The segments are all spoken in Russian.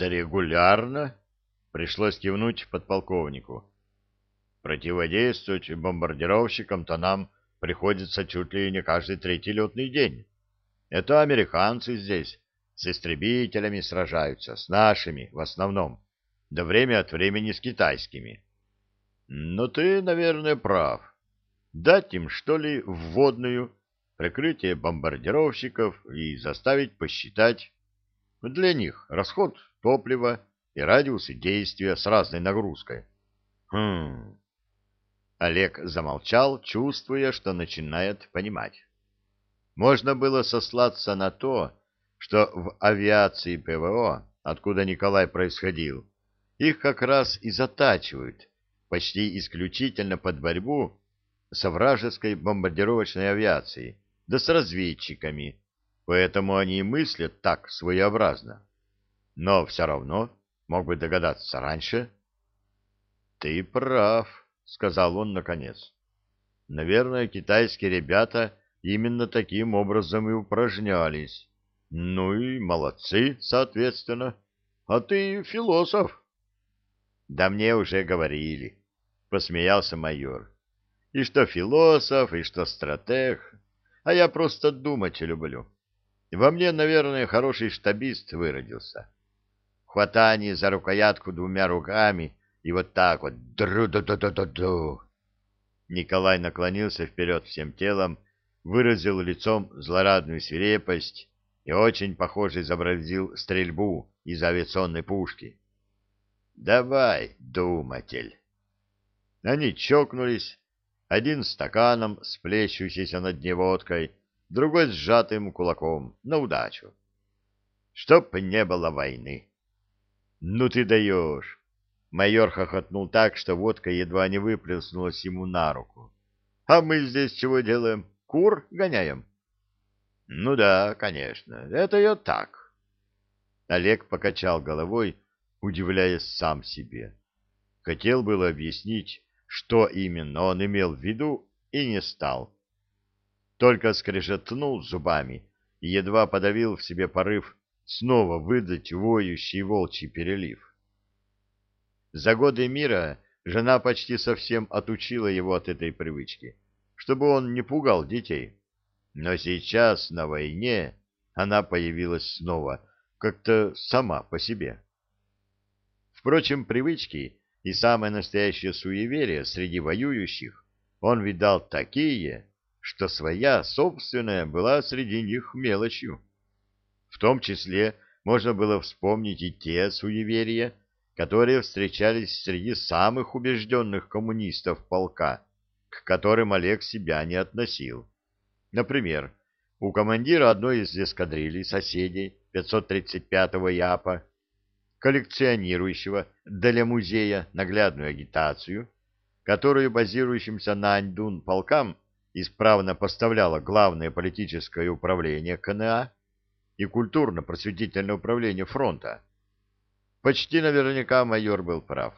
Да регулярно, пришлось кивнуть подполковнику. Противодействовать бомбардировщикам-то нам приходится чуть ли не каждый третий летный день. Это американцы здесь с истребителями сражаются, с нашими в основном, да время от времени с китайскими. Но ты, наверное, прав. Дать им, что ли, вводную, прикрытие бомбардировщиков и заставить посчитать для них расход топлива и радиусы действия с разной нагрузкой. Хм, Олег замолчал, чувствуя, что начинает понимать. Можно было сослаться на то, что в авиации ПВО, откуда Николай происходил, их как раз и затачивают почти исключительно под борьбу со вражеской бомбардировочной авиацией, да с разведчиками, поэтому они и мыслят так своеобразно. Но все равно мог бы догадаться раньше. — Ты прав, — сказал он наконец. Наверное, китайские ребята именно таким образом и упражнялись. Ну и молодцы, соответственно. А ты философ. Да мне уже говорили, посмеялся майор. И что философ, и что стратег, а я просто думать люблю. Во мне, наверное, хороший штабист выродился. Хватание за рукоятку двумя руками и вот так вот дру-ду-ду-ду-ду-ду. Николай наклонился вперед всем телом, выразил лицом злорадную свирепость и очень похоже изобразил стрельбу из авиационной пушки. «Давай, думатель!» Они чокнулись, один стаканом с плещущейся на дне водкой, другой с сжатым кулаком, на удачу. Чтоб не было войны. «Ну ты даешь!» Майор хохотнул так, что водка едва не выплеснулась ему на руку. — А мы здесь чего делаем? Кур гоняем? — Ну да, конечно, это я так. Олег покачал головой, удивляясь сам себе. Хотел было объяснить, что именно он имел в виду, и не стал. Только скрежетнул зубами и едва подавил в себе порыв снова выдать воющий волчий перелив. За годы мира жена почти совсем отучила его от этой привычки, чтобы он не пугал детей. Но сейчас на войне она появилась снова, как-то сама по себе. Впрочем, привычки и самое настоящее суеверие среди воюющих он видал такие, что своя собственная была среди них мелочью. В том числе можно было вспомнить и те суеверия, которые встречались среди самых убежденных коммунистов полка, к которым Олег себя не относил. Например, у командира одной из эскадрилей соседей 535-го ЯПа, коллекционирующего для музея наглядную агитацию, которую базирующимся на Аньдун полкам исправно поставляло Главное политическое управление КНА и культурно-просветительное управление фронта, Почти наверняка майор был прав.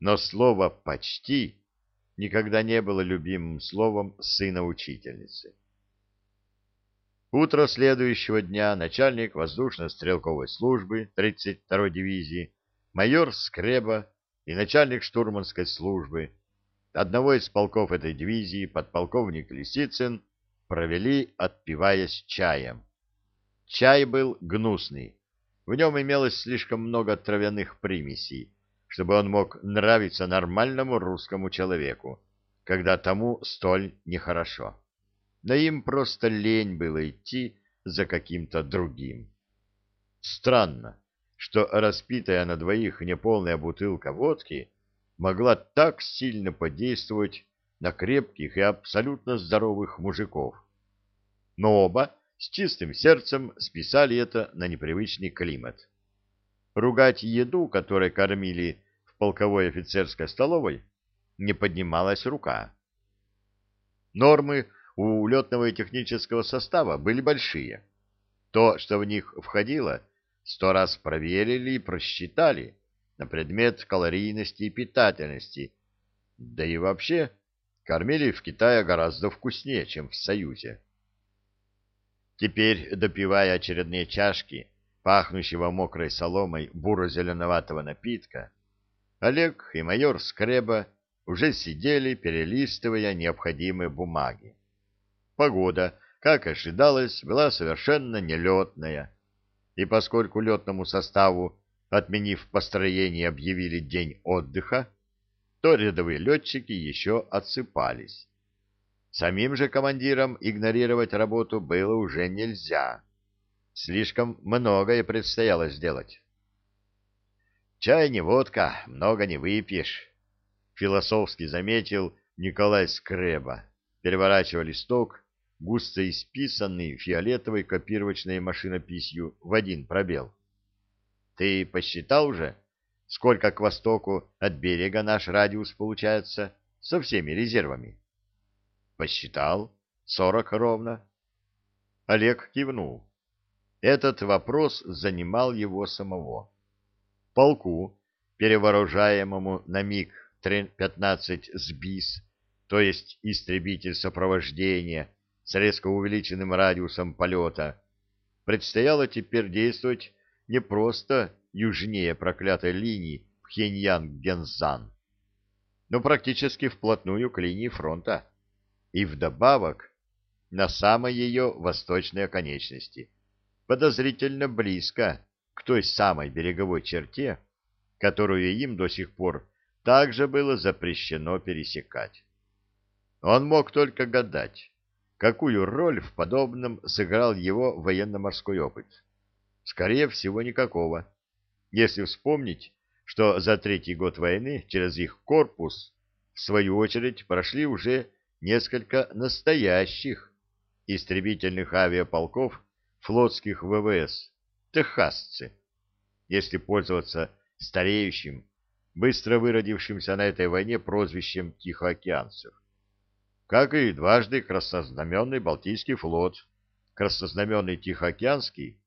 Но слово «почти» никогда не было любимым словом сына учительницы. Утро следующего дня начальник воздушно-стрелковой службы 32-й дивизии, майор Скреба и начальник штурманской службы одного из полков этой дивизии, подполковник Лисицын, провели, отпиваясь чаем. Чай был гнусный, в нем имелось слишком много травяных примесей, чтобы он мог нравиться нормальному русскому человеку, когда тому столь нехорошо. Но им просто лень было идти за каким-то другим. Странно, что распитая на двоих неполная бутылка водки могла так сильно подействовать на крепких и абсолютно здоровых мужиков. Но оба с чистым сердцем списали это на непривычный климат. Ругать еду, которой кормили в полковой офицерской столовой, не поднималась рука. Нормы у летного и технического состава были большие. То, что в них входило, сто раз проверили и просчитали на предмет калорийности и питательности. Да и вообще, кормили в Китае гораздо вкуснее, чем в Союзе. Теперь, допивая очередные чашки, пахнущего мокрой соломой буро-зеленоватого напитка, Олег и майор Скреба уже сидели, перелистывая необходимые бумаги. Погода, как ожидалось, была совершенно нелетная, и поскольку летному составу, отменив построение, объявили день отдыха, то рядовые летчики еще отсыпались. Самим же командирам игнорировать работу было уже нельзя. Слишком многое предстояло сделать. «Чай не водка, много не выпьешь», — философски заметил Николай Скреба, переворачивая листок густо исписанный фиолетовой копировочной машинописью в один пробел. Ты посчитал уже, сколько к востоку от берега наш радиус получается со всеми резервами? Посчитал. Сорок ровно. Олег кивнул. Этот вопрос занимал его самого. Полку, перевооружаемому на МиГ-15 СБИС, то есть истребитель сопровождения, с резко увеличенным радиусом полета, предстояло теперь действовать не просто южнее проклятой линии Пхеньян-Гензан, но практически вплотную к линии фронта, и вдобавок на самой ее восточной оконечности, подозрительно близко к той самой береговой черте, которую им до сих пор также было запрещено пересекать. Он мог только гадать, какую роль в подобном сыграл его военно-морской опыт. Скорее всего, никакого. Если вспомнить, что за третий год войны через их корпус, в свою очередь, прошли уже несколько настоящих истребительных авиаполков флотских ВВС, техасцы, если пользоваться стареющим, быстро выродившимся на этой войне прозвищем тихоокеанцев как и дважды краснознаменный Балтийский флот, краснознаменный Тихоокеанский,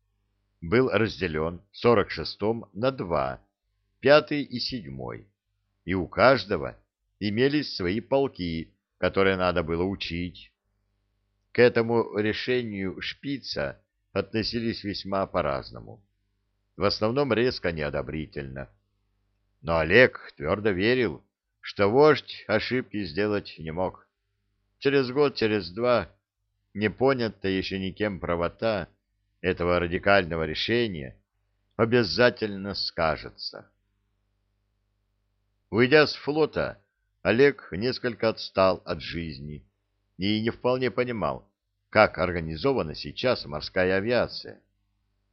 был разделен в 46-м на два, пятый и седьмой, и у каждого имелись свои полки, которые надо было учить. К этому решению шпица относились весьма по-разному. В основном резко неодобрительно. Но Олег твердо верил, что вождь ошибки сделать не мог. Через год, через два, не понятая еще никем правота этого радикального решения обязательно скажется. Уйдя с флота, Олег несколько отстал от жизни и не вполне понимал, как организована сейчас морская авиация.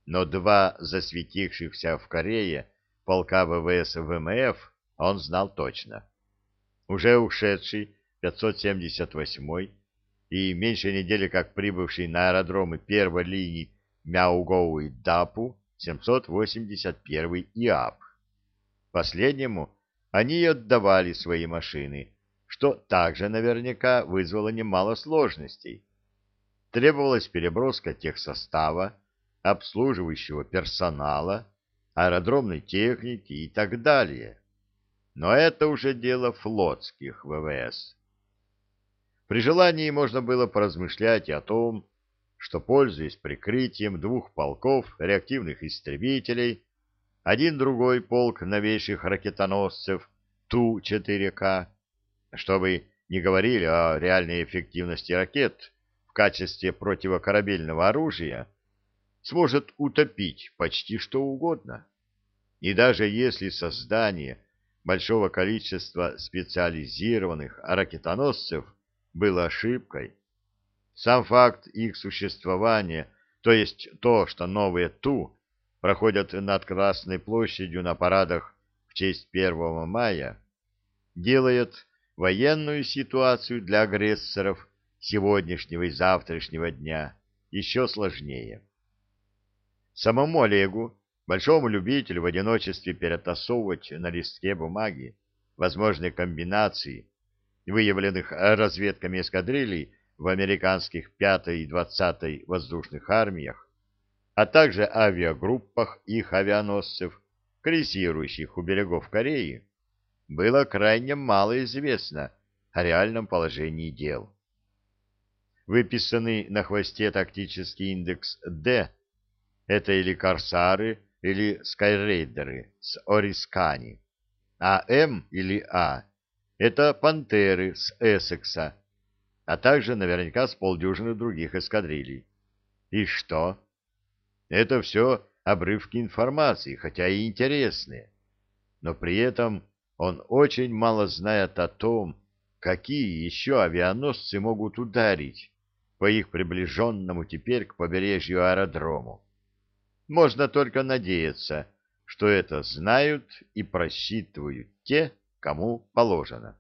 Но два засветившихся в Корее полка ВВС ВМФ он знал точно. Уже ушедший 578 и меньше недели как прибывший на аэродромы первой линии Мяугоу и Дапу 781 ИАП. Последнему они и отдавали свои машины, что также наверняка вызвало немало сложностей. Требовалась переброска техсостава, обслуживающего персонала, аэродромной техники и так далее. Но это уже дело флотских ВВС. При желании можно было поразмышлять о том, что, пользуясь прикрытием двух полков реактивных истребителей, один-другой полк новейших ракетоносцев Ту-4К, чтобы не говорили о реальной эффективности ракет в качестве противокорабельного оружия, сможет утопить почти что угодно. И даже если создание большого количества специализированных ракетоносцев было ошибкой. Сам факт их существования, то есть то, что новые Ту проходят над Красной площадью на парадах в честь 1 мая, делает военную ситуацию для агрессоров сегодняшнего и завтрашнего дня еще сложнее. Самому Олегу, большому любителю в одиночестве перетасовывать на листке бумаги возможные комбинации выявленных разведками эскадрилей в американских 5 и 20 воздушных армиях, а также авиагруппах их авианосцев, крейсирующих у берегов Кореи, было крайне мало известно о реальном положении дел. Выписанный на хвосте тактический индекс «Д» Это или корсары, или скайрейдеры с Орискани. А М или А — это пантеры с Эссекса, а также наверняка с полдюжины других эскадрилей. И что? Это все обрывки информации, хотя и интересные. Но при этом он очень мало знает о том, какие еще авианосцы могут ударить по их приближенному теперь к побережью аэродрому. Можно только надеяться, что это знают и просчитывают те, кому положено.